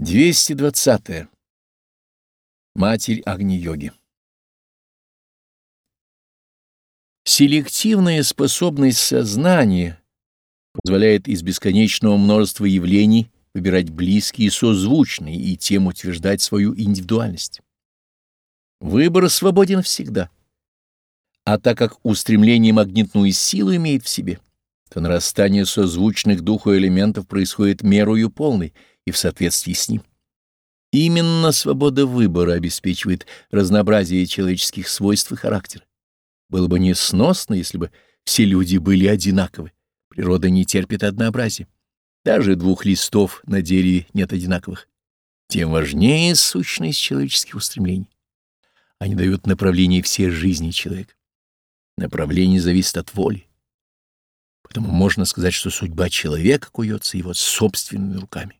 220. -е. Матерь Агни-йоги Селективная способность сознания позволяет из бесконечного множества явлений выбирать близкие и созвучные и тем утверждать свою индивидуальность. Выбор свободен всегда. А так как устремление магнитную силу имеет в себе, то нарастание созвучных духу элементов происходит мерою полной — и в соответствии с ним. Именно свобода выбора обеспечивает разнообразие человеческих свойств и характера. Было бы несносно, если бы все люди были одинаковы. Природа не терпит однообразия. Даже двух листов на дереве нет одинаковых. Тем важнее сущность человеческих устремлений. Они дают направление всей жизни человека. Направление зависит от воли. Поэтому можно сказать, что судьба человека куется его собственными руками.